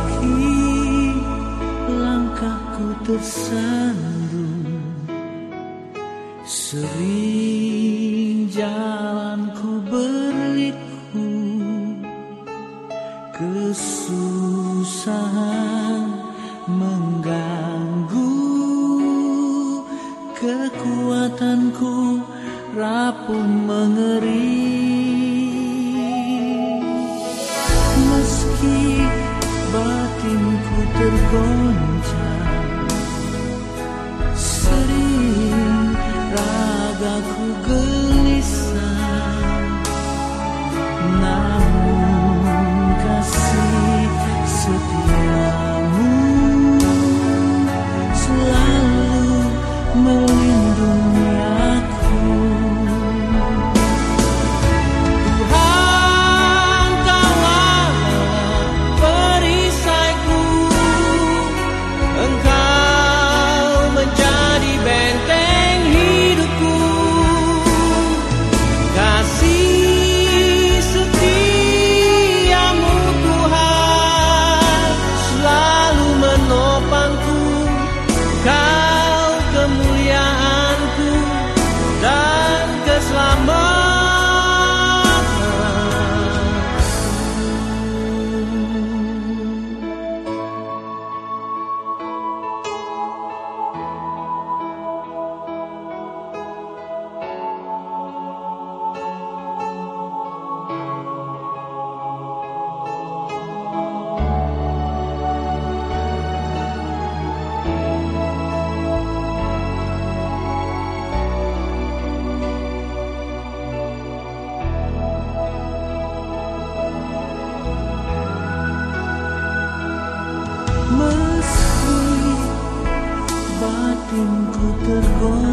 meski langkahku tersandung. Sering jalanku berliku. Kesusahan going. meski batin ku tergolong